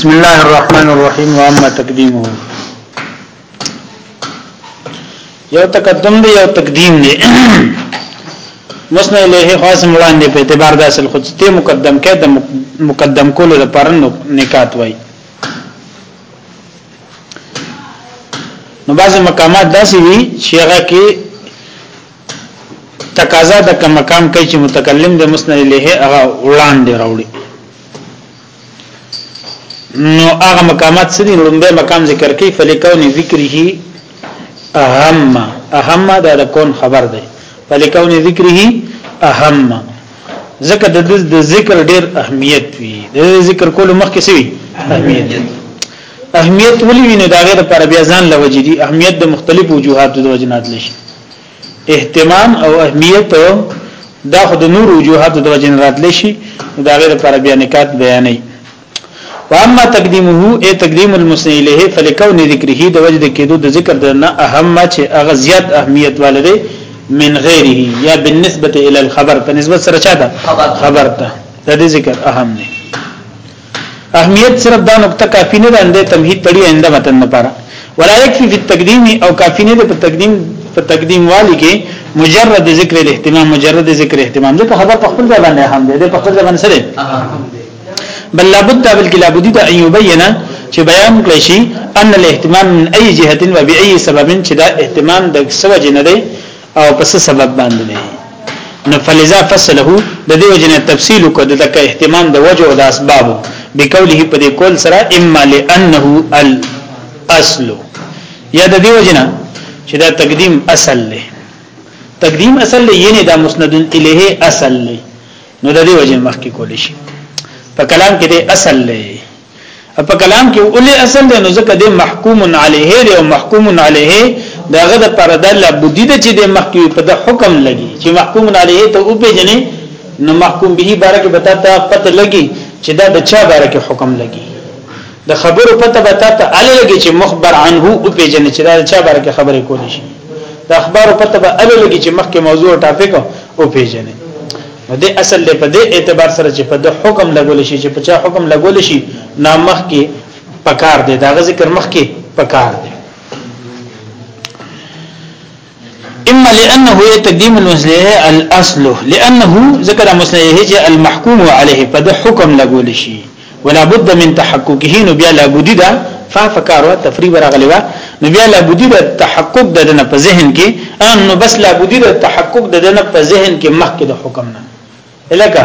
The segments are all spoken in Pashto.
بسم الله الرحمن الرحیم واما تقدیمه یو تقدم دی یو تقدیم دی مسند الیه خاص وړاندې په اعتبار د اصل خود ته مقدم کې د مقدم کولو لپاره نکات وای نو بعض مقامات داسې دي چې هغه کې تقاضا د کم مقام کوي چې متکلم د مسند الیه هغه وړاندې راوړي نو هغه مقامات سړي لومبه مقام ذکر کوي فلکون ذکره اهم اهم دا د کون خبر دی فلکون ذکره اهم ځکه د ذکر ډیر اهمیت وي د ذکر کولو مخکې سوي اهمیت اهمیت ولې ویني دا غیر پر بیا ځان لوجدي اهمیت د مختلفو وجوهاتو د وجنات لشي اهتمام او اهمیت دا خود نور وجوهات د وجن راتل شي دا غیر پر بیا نکات بیانې واما تقدیمه ای تقدیم المسنی الیه فلکون ذکره د وجد کېدو د ذکر د نه اهم چې هغه زیات اهمیت والده من غیره یا بالنسبه الی الخبر په نسبت سره چاته خبر ته د ذکر اهم دی اهمیت صرف دا نقطه کافی نه ده اند تمهید تړي اند متن لپاره ولا يكفي في التقديم او کافی نه ده په تقدیم په تقدیم والی کې مجرد ذکر الاهتمام مجرد ذکر اهتمام ځکه خبر په خپل ځای باندې اهم دی په خپل ځای باندې سره بل لابد بلکې لابد ته ان يبين چې بیان کړی شي ان الاهتمام من اي جهه و باي سبب چې دا اهتمام د سوجنه دی او په څه سبب باندې دی نو فلذا فصله د دې وجنه تفصیل کو د تک اهتمام د وجه او د اسباب بقوله په دې کول سره اما لانه الاصل یا د دې وجنه چې دا تقدیم اصل دی تقدیم اصل دی یعنی دا مسند الیه اصل دی نو د دې وجنه مخکې کول شي په کلام کې د اصل دی په کلام کې اولی اصل دی نو ځکه دی محکوم علیه دی او محکوم علیه داغه د پر د لابدی د چې د مخکې په د حکم لګي چې محکوم علیه ته او په جنې نو محکوم به بارکه بتا ته پته لګي چې دا د چا بارکه حکم لګي د خبرو پته بتا ته ال لګي چې مخبر عنه او په جنې چې دا د چا بارکه خبرې کولی شي د اخبار پته به ال لګي چې مخکې موضوع ټاپک او په جنې نو د اصل له په دې اعتبار سره چې په د حکم لګول شي چې په چا حکم لګول شي نامخ کې پکار دی دا ذکر مخ کې پکار دی اما لانه هي تقديم المسليه الاصل لانه ذكر مسليه المحكوم عليه په د حکم لګول شي ولا بد من تحققه نو بیا لا بودی دا فا فکارو تفریب راغلی وا نو بیا لا بودی دا تحقق د دنه په ذهن کې ان نو بس لا بودی دا تحقق د دنه په ذهن کې مخکې د حکم نه الکه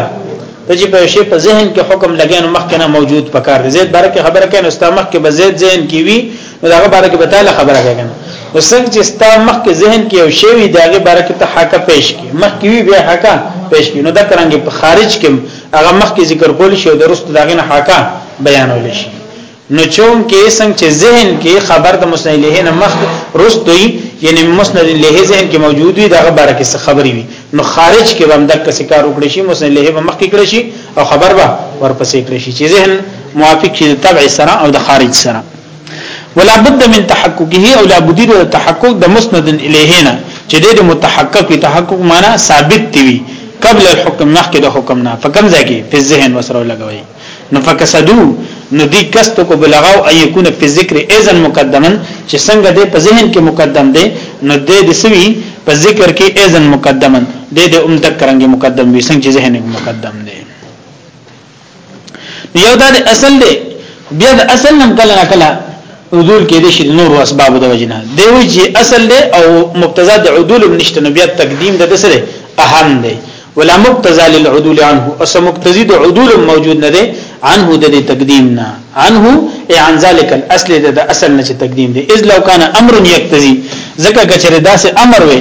ته چې په شی په ذهن کې حکم لګین مخکې نه موجود پکار دی زید برکه خبره کین او ستا مخکې به زید ذهن کې وی نو داغه برکه به تعالی خبره کین نو څنګه چې ستا مخکې ذهن کې یو شی وی داغه برکه ته حق پیش کی مخکې وی بیا حق پیش کی نو دا کرانګي په خارج کې هغه مخکې ذکر کول شي او درست داغه نه حاکا بیانول شي نو چون کې څنګه چې ذهن کې خبر د مسند له نه مخ رستوي یعنی مسند له ذهن کې موجود وي دغه باره کې خبري وي نو خارج کې هم دغه سکار وکړي شي مسند له به مخ کې کړي شي او خبر به ورپسې کړي شي چې ذهن موافق شي د تبع سره او د خارج سره ولا بد من تحققه او لا بد د تحقق د مسند الیهنا چې د متحقق تحقق معنا ثابت دی قبل الحكم مخکې د حکم نه فکم ځکه په ذهن وسره لګوي نو فکسدو نو دی کست کو بلغاو ای یکون په ذکر اذن مقدمن چې څنګه د په ذهن کې مقدم دی نو د دې سوي په ذکر کې اذن مقدمن د دې اوم تک کرانګي مقدم وي څنګه چې ذهن مقدم دی یو دا اصل دی بیا د اصل نم کله نه کله عدول کې دي شي نور اسباب د وجنه دی وی چې اصل دی او مقتضا د عدول نشته نو بیا تقدیم د دسره اهم دی ولا مقتضا للعدول عنه اس مقتضی د عدول موجود نه دی عنه د تقدیم نه عنه ای عن ذلك الاصل د اصل نه چې تقدیم دی اذ لو کان امر یقتضی زکه کچره داسې امر وي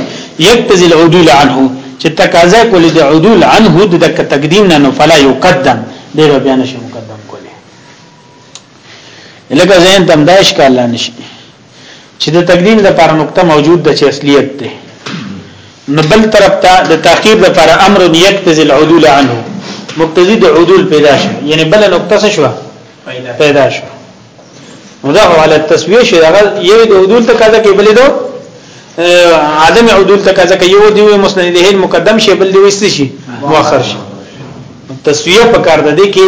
یقتضی العدول عنه چې تقاضا کولې د عدول عنه د دک تقدیم نه نو فلا یقدم دی به بیان شي مقدم کولې لکه زین تم داش کال نشي چې د تقدیم د پر نقطه موجود د چې اصلیت ده نو بل طرف ته د تاخير د پر امر یکتز العدول عنه مقتضی د عدول پیدا شي یعنی بل نقطه شوه پیدا شو نو دا حواله تسویه شي هغه یو د عدول تقاضا کوي بل دو عدم عدول تقاضا کوي یو دی مسند له مقدم شي بل دی وست شي مؤخر شي تسویه په کار ده دي کې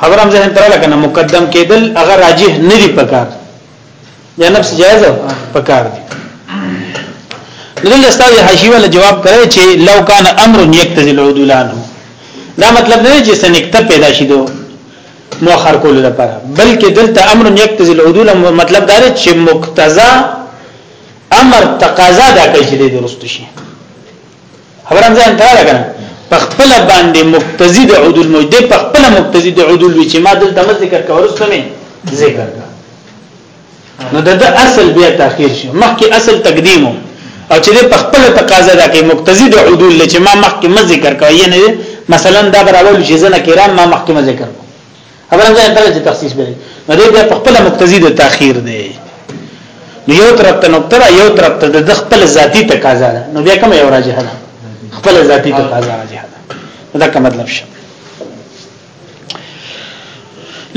خبر هم ځین تر لکنه مقدم کېدل هغه راجح نه دی په کار یا نفس جائز پکار دی دلته ستاسو حاشیه ول جواب کړی چې لو کان امر یقتضی العدول عنه دا مطلب نه چې سنکته پیدا شي دو مؤخر کول لپاره بلکې دلته امر یقتضی العدول مطلب دا دی چې مقتضا امر تقاضا دا کوي چې د درست شي خبرم ځان ته راغله په خپل باندې مقتضی د عدول موجود په خپل مقتضی د عدول وی چې ما دلته ذکر کورسته مې ذکر کړ نو د اصل بیا تاخير شي مخکې اصل تقدیم او چې په خپل تقاضا ده کې مقتضی د عدول لچې ما مخکې ما ذکر کوي یعنی مثلا دا براول چې زنه کرام ما مخکې ما ذکر کوي خبره ده تر چې تخصیص به نو دې بیا خپل مقتضی د تاخير دی نو یو طرف ته نقطه را یو طرف ته د خپل ذاتی تقاضا ده نو بیا کوم یو راجح ده خپل ذاتی تقاضا راجح ده دا کوم مطلب شه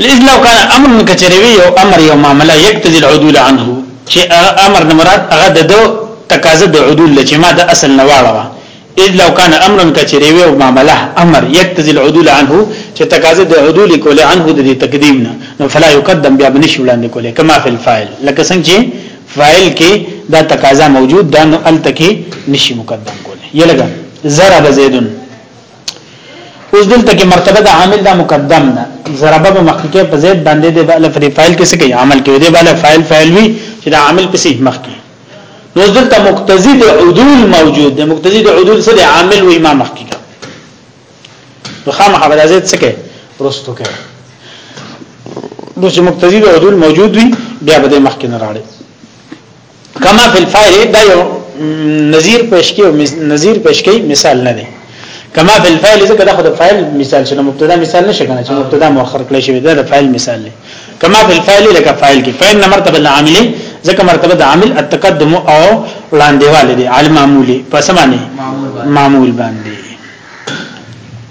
لیز لو کان امر کچریوی یو امر یو معاملہ یکتزی العدول عنه چې امر نه مراد هغه د دو تقاضا د عدول لچې ما د اصل نه واړه اذ لو کان امر کچریوی او معاملہ امر یکتزی العدول عنه چې تقاضا د عدول کول عنه د تقدیم نه نو فلا یقدم بیا بنش وړاندې کولې کما فی الفاعل لکه څنګه چې فاعل کې دا تقاضا موجود ده نو التکی نشي مقدم کولې یلګه ضرب زیدن اوس دلته کې مرتبه د عامل دا مقدم ده ضربه به مخکې په زید باندې د بل فری فاعل کې څه کوي عمل کوي د بل فاعل فاعل وی چې دا عامل پسې مخکې نو دلته مقتضی د عدول موجود ده مقتضی د عدول سره عامل و امام مخکې نو خامخا به زید څه کوي رستو کوي نو چې مقتضی د عدول موجود وي بیا به مخکې نه راړي کما فی الفاعل دا یو نظیر پیش کی او نظیر پیش کی مثال نه دی کما فی الفاعل ځکه دا خو د فاعل مثال شنه مبتدا مثال نشه کنه چې مبتدا مؤخر کړی شوی دا د فاعل مثال دی کما فی الفاعل لکه فاعل کې فاعل نه مرتبه العامل ځکه مرتبه د عامل التقدم او وړاندې والي دی عالم معمولی پس معنی معمول باندې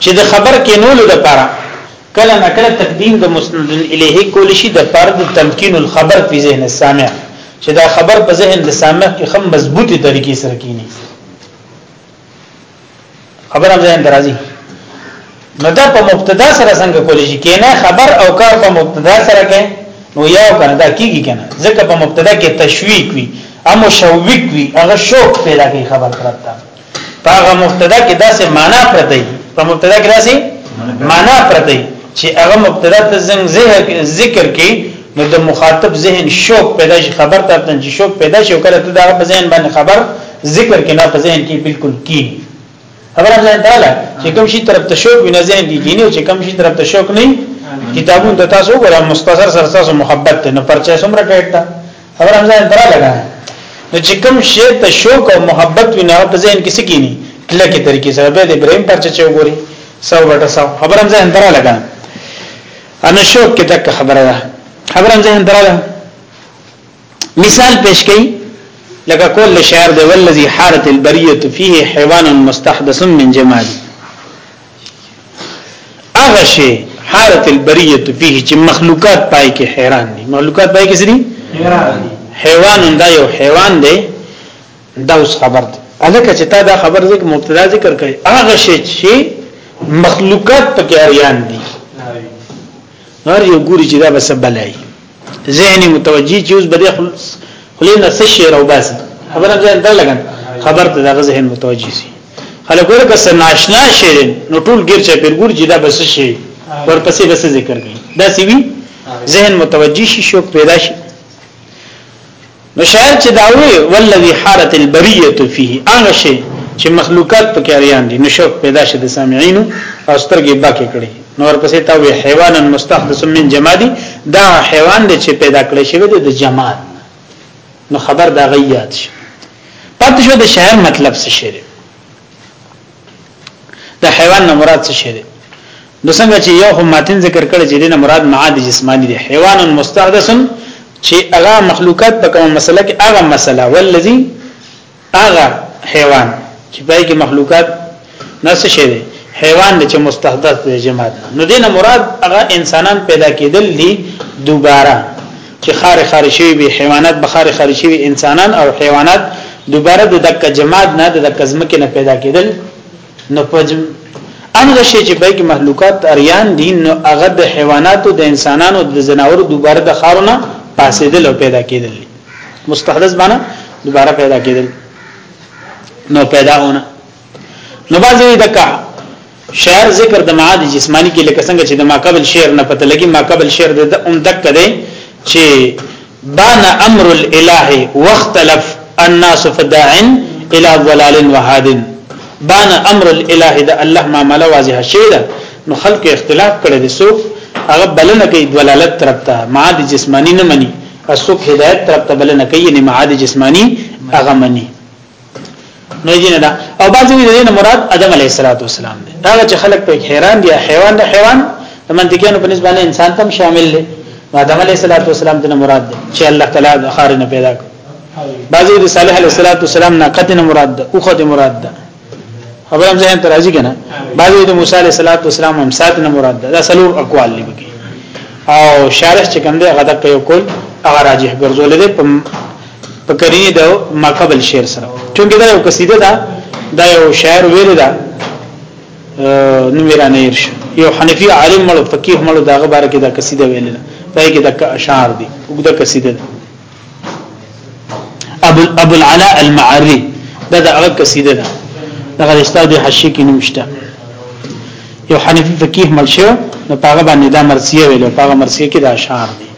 چې د خبر کې نولو د پاره کله نه کله تقدیم د مسند الیه کول شي د فرد تمکین الخبر په ذهن السامع چې دا خبر په ذهن د سامع کې خم مضبوطی طریقې سره کینی خبر هم ذهن درازي نو دا په مبتدا سره څنګه کول شي کینه خبر او کار په مبتدا سره کې نو یا کنه دا کیږي کنه ځکه په مبتدا کې تشویق وي امو شوق وي هغه شوق پیدا کوي خبر پرتا پاغه مبتدا کې داسې معنا پرته په مبتدا کې داسې معنا پرته چې هغه مبتدا ته څنګه ذکر کې نو د مخاطب ذهن شوق پیدا شي خبر ته تن چې شوق پیدا شي کله ته دا په ذهن باندې خبر ذکر کې نه په ذهن کې بالکل کی خبره ځان تعالی چې کوم شي طرف ته شوق وینې ذهن کې کینی چې کوم شي طرف ته شوق نه کتابونه تاسو ګورئ مستثر سره تاسو محبت ته نه پرچا سمره ټیټ خبر هم ځان ترا لګا نو چې کوم شی ته شوق او محبت وینه په ذهن کې سګینی کله کې طریقې سره به د ابراهيم پر چچې وګوري سو بټه سو خبر هم ځان ترا لګا انا شوق کې تک خبره ده خبر هم ځان ترا لګا مثال پیش کړي لکه کول شعر دی والذي حارت البريه فيه حيوان مستحدث من جمال هغه شی حالت البریه فيه چې مخلوقات پای کې حیران دي مخلوقات پای کې سړي حیران دي حیوان دا یو حیوان دی دا اوس خبر ده الکه چې تا دا خبر ذکر مبتدا ذکر کړي هغه شی چې مخلوقات پکې حیران دي هر یو ګوري چې دا بس بلای ذهن متوجي چې اوس بده خلینا څه شعر او بس خبره ځان ته لګن خبر ته دا ذهن متوجي سي خلک ورکه سناشنا شعر نو ټول ګیر چې پر ګور جدا بس شي ورپسې بس ذکر کوي دا سی وی ذهن متوجي شي شوق پیدا شي نو شاید چې دا وی والذي حارت البريه فيه هغه شی چې مخلوقات پکې اړیان دي نو شوق پیدا شي د سامعینو او سترګې باکې کړي نو ورپسې تا وی حیوانا مستحدث من جمادي دا حیوان دی چې پیدا کړی شوی دی د جماد نو خبر دا غیات شي پاتې شو د شاعر مطلب څه شي د حیوان نه مراد څه شی دی نو څنګه چې یو هم ماتن ذکر کړی چې دینه مراد معاد جسمانی دی حیوان مستحدث چې هغه مخلوقات په کومه مسله کې هغه مسله ولذي هغه حیوان چې پای کې مخلوقات نس شي دی حیوان چې مستحدث دی جماعت نو دینه مراد هغه انسانان پیدا کېدل دي دوباره چې خارې خارې شوي وي حیوانات به خارې خارې شوي انسانان او حیوانات دوباره د دک جماد نه د دک ځمکې نه پیدا کېدل نو په هغه شی چې بګ مخلوقات اریان دي نو هغه د حیواناتو د انسانانو د جناورو دوباره د خارونه پاسېدل او پیدا کېدل مستحدث باندې دوباره پیدا کېدل نو پیداونه نو بازي دکا شعر ذکر د معاد جسمانی کې لکه څنګه چې د ما قبل شعر نه پته لګي ما قبل شعر د ام دک دی چې بان امر الاله واختلف الناس فداع الى ضلال وهاد بان امر الاله د الله ما مل واضح شي ده نو خلق اختلاف کړي دي سو هغه بلنه کوي دلالت طرف ته معاد جسمانی نه مني اسوک هدایت طرف ته بلنه کوي نه معاد جسمانی هغه مني نه جن دا او بعضی د دین مراد ادم علیه السلام دی دا چې خلک په حیران دي حیوان د حیوان د منطقيانو په نسبت انسان تم شامل دی آدم علیه السلام د مراد دی چې الله تعالی د خار نه پیدا کړ بعضی د صالح علیه السلام نه قد نه مراد ده او خد مراد ده خبر هم ځین ترازی کنه بعضی د موسی علیه السلام هم سات نه مراد ده دا سلور اقوال دی او شارح چې کوم دی غدا په یو کول هغه راجح ګرځول دي په کرینه د ما قبل شعر سره چونګې دا یو قصیده ده دا یو شاعر ویل ده نو میرا نه ارش یو حنفي عالم مړ فقيه مړ داغه باره کې دا قصیده ویل ده پای کې د اشعار دي وګړه قصیده ده ابو ابو العلاء المعري دا د هغه قصیده ده دغه استاد حشی کې نمشته یو حنفي فقيه مړ شو نو پاغه باندې دا مرسیه ویل پاغه مرسیه کې دا اشعار دي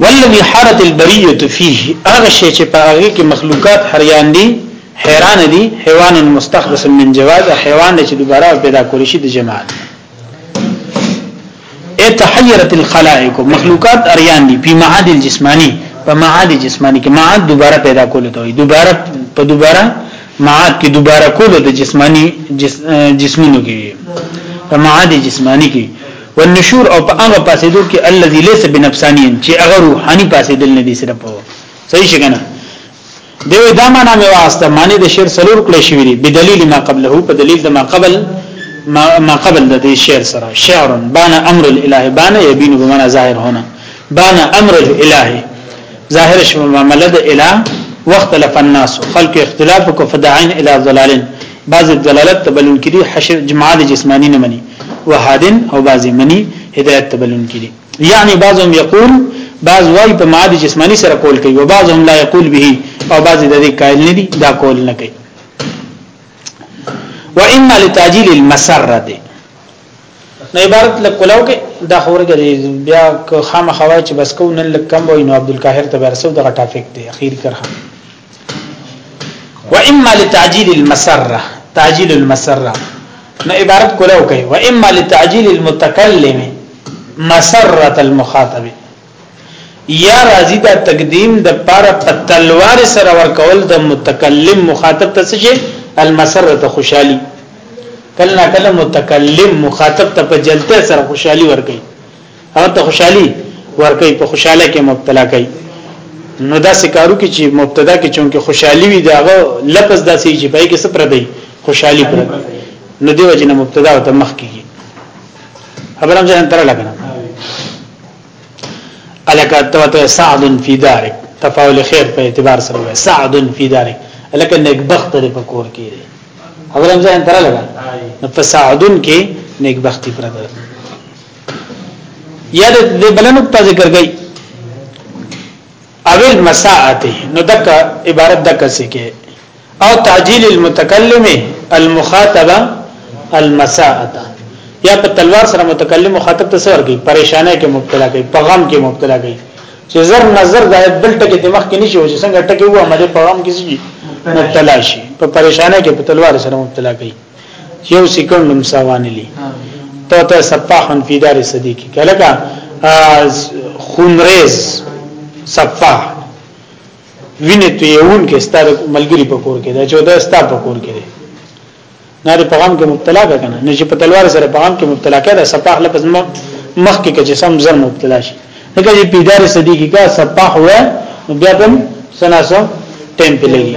والذي حرت البريه فيه هغه شی چې په هغه کې مخلوقات حریان دي حیران دي حیوان مستخلص من جواز حیوان چې دوباره پیدا کول شي د جماعت اتحيرت الخلائق مخلوقات اریان دي په معاد الجسماني په معاد جسماني کې معاد دوباره پیدا کول ته وي دوباره په دوباره معاد کې دوباره کول د جسماني جسمونو کې په معاد جسماني کې والنشور او په هغه پاسېدو کې الذي ليس بنفساني چې هغه روحاني پاسېدل نه دي سره په صحیح شګنه دی دا معنا مې واسطه معنی د شعر سلور کړی شوی دی بدلیل ما قبله په دلیل د ما قبل ما, ما قبل د دې شعر سره شعر بان امر الاله بان یبین بمعنى ظاهر هنا بان امر الاله ظاهر شمه معاملې د اله وخت لفناس خلق اختلاف کو فدعين الى ضلالن بعض دلالت تبلون کړي حشر جماعه د جسمانی نه مني وحادن او بعض مني هدایت تبلون کړي یعنی بعضهم یقول بعض وای په معاد جسمانی سره کول کوي او بعضهم لا یقول به او بعض د دې قائل نه دي دا کول نه کوي و اما لتاجيل المسره دي نو عبارت لکلاو کې دا خورګه بیا خامخوای چې بس کو نن لکم وای نو عبد القاهر ته ورسو دغه ټافیک دی اخیر کرخه و اما لتعجيل المسره تعجيل المسره نو عبارت کولو کوي و اما لتعجيل المتكلم مسره المخاطب یا راضی دا تقدیم د پر تلوار سره ورکول د متکلم مخاطب ته څه المسره ته خوشحالي کله کله متکلم مخاطب ته په جلته سره خوشحالي ورکړي هغه ته خوشحالي ورکوي په خوشاله کې مبتلا کوي نو دا سکارو کې چې مبتدا کې چونکه خوشحالي وي داغه لفظ داسې چې پای کې څه پر دی خوشحالي پر نو دیو جن مبتدا او مخ کیږي خبرم ځان تر لګنه الک توته سعد فی دارک تفاول خیر په اعتبار سره وای سعد فی دارک الک نیک بخت لري په کور کې دی خبرم ځان تر لګنه نو فسعدن کې نیک بختی پر ده یا د بلنو په ذکر کوي اول مساعته نو دک عبارت دک څه کې او تعجیل المتکلم المخاطبه المساعته یا په تلوار سره متکلم مخاطب ته سور کوي پریشانه کې مبتلا کوي په غم کې مبتلا کوي چې زر نظر د بل ټکي د مخ کې نشي او چې څنګه ټکي وو عمله په غم کې شي مبتلا شي په پریشانه کې په تلوار سره مبتلا کوي یو سکند هم ساوانه لی تو ته سفاحن فی دار صدیقی کلکا خونریز سفاح وینه تو یون کې ستار ملګری په کور کې دا چې دا ستا په کور کې دی نه د پیغام کې مبتلا ده کنه نه چې په تلوار سره پیغام کې مبتلا کړه سفاح لفظ مخ کې چې سم زر مبتلا شي لکه چې پیدار صدیقی کا سفاح هوا بیا هم سناسو ټیم په لګي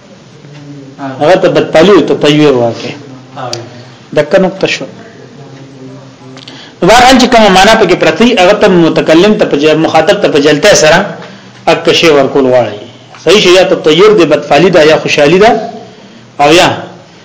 هغه ته بتالی او تطویر واکه دک نقطه شو بهرحال چې کومه معنا پکې پرتی هغه ته متکلم ته په مخاطب ته په جلته سره اک شی ورکول غواړي صحیح شی یا تطویر دی بتالی دا یا خوشحالی دا او یا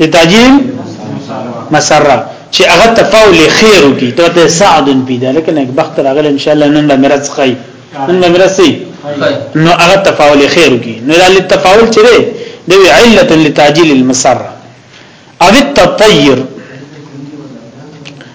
د تاجر مسره چې هغه تفاول خیر کی ته ته سعد پیدا لکه نه بخت راغله ان شاء الله نن به مرز خی نن به مرز سی نو هغه تفاول خیر کی نو د تفاول چې دی د علت لتاجیل المسره او التطیر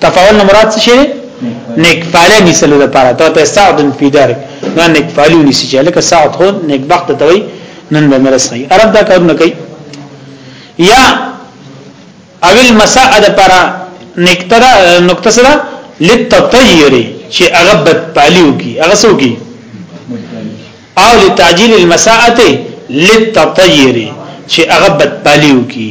تفاعل نه مراد څه شي نیک فعل نیسلو د پاره ته ته سعد فی دار نه نیک فعل نیسی چې لکه سعد هو نیک بخت ته وي نن به مرسي عرب دا کارونه کوي یا اول مساء د پاره نکتره نقطه سره للتطير چې هغه بد پالیو کی هغه سو کی او لتعجيل المساءه للتطير چې هغه بد پالیو کی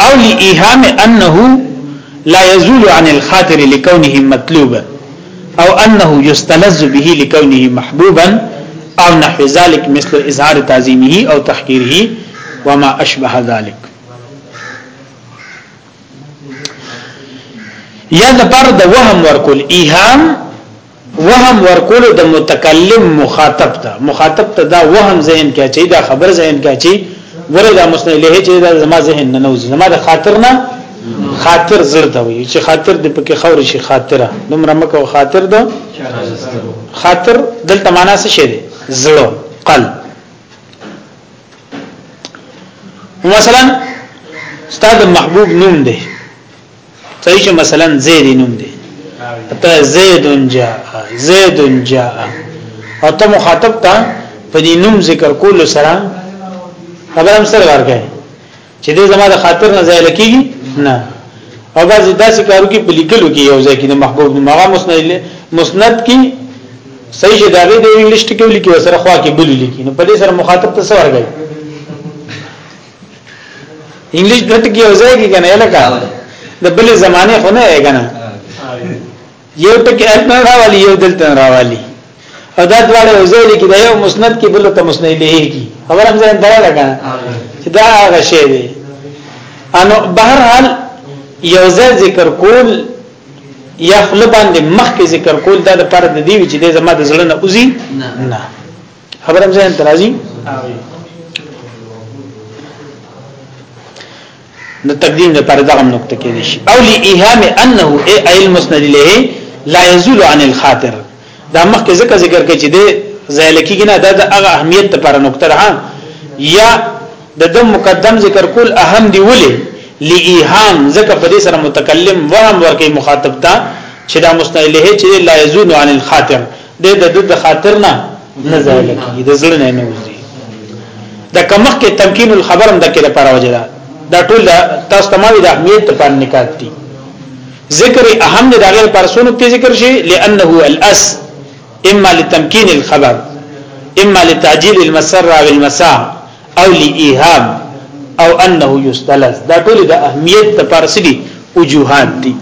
او لإيهام أنه لا يزول عن الخاطر لكونه مطلوبا او أنه يستلذ به لكونه محبوبا او نحو ذلك مثل اظهار تعظيمه او تحقيره وما اشبه ذلك یا د پر د وهم ورکول ایهام وهم ورکول د متکلم مخاطب ته مخاطب ته دا وهم ذهن کې اچي دا خبر ذهن کې اچي ګوره دا مسند له چې دا زما ذهن نه نوځي زما د خاطر نه خاطر زړه ته وي چې خاطر د پکې خور شي خاطره دومره مکه خاطر ده خاطر دلته معنا څه شي ده زړه قلب مثلا استاد محبوب نوم دی صحیح چې مثلا زید نوم دی ته زید جاء زید جاء او ته مخاطب ته په دې نوم ذکر کول سره خبرم سره ورګه چې دې زما د خاطر نه ځای لکېږي نه او بعضی داسې کارو کې په لیکلو کې یو ځای کې د محبوب نوم هغه مسند مسند کې صحیح چې داغه د انګلیش ټکی لیکي سره خوا کې بلی لیکي نو په دې سره مخاطب ته څه ورګي انګلیش دوه ټکی یو ځای کې کنه لکه د بل زمانه خو نه کنه یو ټکی الف نه راوالي یو دلته راوالي او دا دواړه یو ځای کې دا یو مسند کې بل ته مسند الیه کی خبر هم ځان درا لگا چې دا هغه شی دی انو بهر حال یو ځای ذکر کول یا خپل باندې مخکې ذکر کول دا د پر د دی چې د زما د زړه نه اوزي نه خبرم ځین ترازی د تقدیم د پر دغه نقطه کې دي او لایهام انه ای علم مسند له لا یزول عن الخاطر دا مخکې ذکر ذکر کې چې د زایل کېږي نه د هغه اهمیت لپاره نقطه ده یا د دم مقدم ذکر کول اهم دی ولې لایهام ذکر په دې سره متکلم وهم ورکه مخاطب ته چې دا مسند له چې لا یزول عن الخاطر د د د خاطر نه نه ځای لکه د زړه نه نه وځي دا کمخ کې تمکین الخبر هم د کې لپاره وجه ده دا ټول تاسو تمامي د اهمیت په نکات دي ذکر اهم د غیر پرسونو کې ذکر شي لانه الاس اما لتمکین الخبر اما لتعجيل المسر او المساء او لايهام او انه يستلز دا ټول د اهمیت لپاره سړي وجوهات دي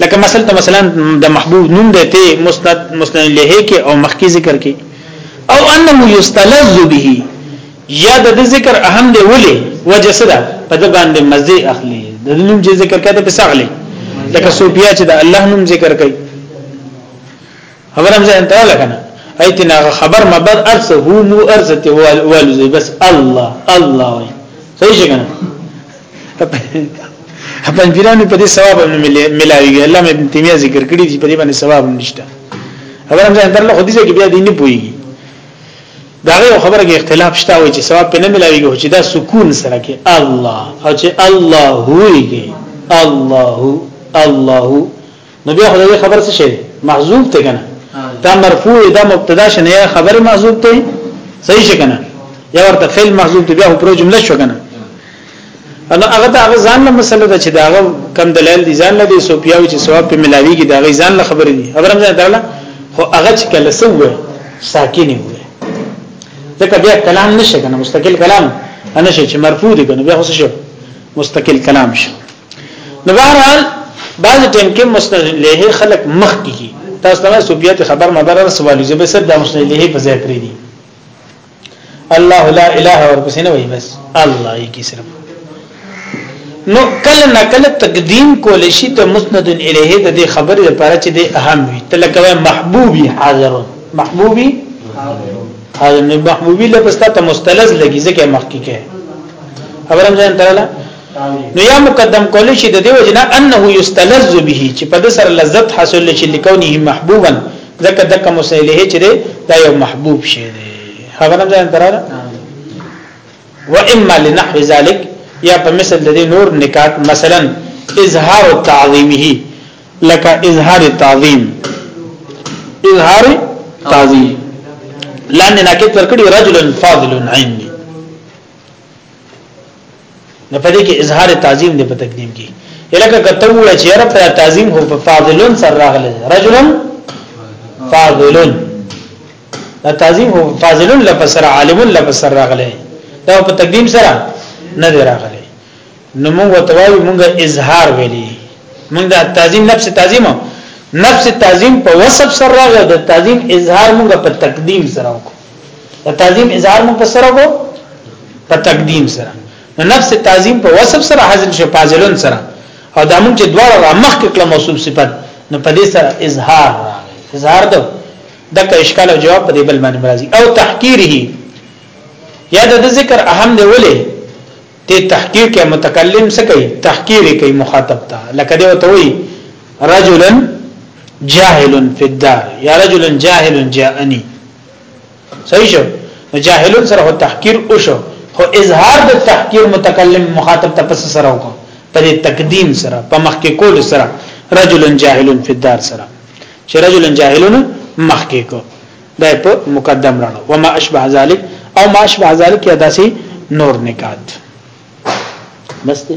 لکه مثلا ته مثلا د محبوب نوم دی ته مسند مسند له کې او مخکې ذکر کې او انه یستلذ به یا د ذکر اهم دی ولې وجه سره په د باندې مزه اخلي د نوم چې ذکر کړه په سغلي لکه صوفیا چې د الله نوم ذکر کوي خبر هم ځان ته لګنه ایت نه خبر مبر ارس هو مو ارس ته وال زي بس الله الله وي صحیح څنګه خپل پیرانو په دې ثواب ملاويږي الله مې ابن تیمیه ذکر کړی دی په دې باندې ثواب نشته خبر هم ځان ته له حدیثه کې بیا دې نه پويږي دا یو خبره کې اختلاف شته وي چې ثواب په نه ملاويږي چې دا سکون سره کې الله او چې الله هوږي الله الله نو بیا خو دې خبر څه شي محذوب ته کنه دا مرفوع دا مبتدا شنه یا خبر محذوب ته صحیح شي کنه یا ورته فعل محذوب دی بیا پر جمله شو کنه انا هغه دا هغه ځان له مسله ده چې دا هغه کم دلایل دي ځان له دي سو پیاو چې ثواب په ملاوي کې دا هغه ځان له خبرې دي خبرم ځان درله خو هغه چې کله سوې ساکن وي ځکه بیا کلام نشه کنه مستقل کلام انا شي چې مرفوع دي کنه بیا خو شو مستقل کلام شي نو بهرحال بعض ټیم کې مسند له خلق مخ کیږي تاسو ته سوبیات خبر مبرر سوالو زبې سب د مسند له په ځای پری دي الله لا اله ورپسې نه وای بس الله یې کی صرف نو کله نه کله تقدیم کول شي د مسند الیه د دې خبرې لپاره چې د اهم وي تلکه محبوبي حاضر محبوبي حاضر محبوبي لپاره ست مستلز لګي ځکه مخکې کې خبرم ځان تراله نو یا مقدم کول شي د دیو جنا انه یستلذ به چې په سر لذت حاصل شي لکونه محبوبا ځکه دک مسئله چې دا یو محبوب شي دی هغه نه ځان تراله و اما لنحو ذلك یا په مثل د نور نکات مثلا اظهار تعظیمه لك اظهار تعظیم اظهار تعظیم لاندې ناکې تر کړي رجل فاضل عندي نه پدې کې اظهار تعظیم دې په تقدیم کې الکه کته وړه چې رب ته تعظیم هو په فاضلون سر راغله رجلن فاضلون دا تعظیم هو فاضلون لپس سره عالمون لپس سره راغله دا په تقدیم سره نه دی راغله نو موږ توایو موږ اظهار ویلي موږ دا تعظیم نفس تعظیم نفس تعظیم په وصف سره راغله د تعظیم اظهار موږ په تقدیم سره وکړو د تعظیم اظهار موږ په سره وو په تقدیم سره نو نفس تعظیم په وصف سره حاضر شو فاضلون سره او دا موږ چې دواړه را مخ کې کله موصوف صفت نو په دې سره اظهار اظهار دو دغه اشکال او جواب په دې بل باندې راځي او تحقیره یا د ذکر اهم دی ولې ته تحقیر کې متکلم څه کوي تحقیر کوي مخاطب ته لکه دی وته وي رجلا جاهل فی الدار یا رجلا جاهل جاءنی صحیح شو جاهل سره هو تحقیر او شو خو اظهار د تحقیر متکلم مخاطب ته پس سره وکړه په تقدیم سره په مخ کې کول سره رجلا جاهل فی الدار سره چې رجلا جاهل مخ کې کو دا په مقدم راړو وما اشبه ذلک او ما اشبه ذلک یا داسې نور نکات بس دی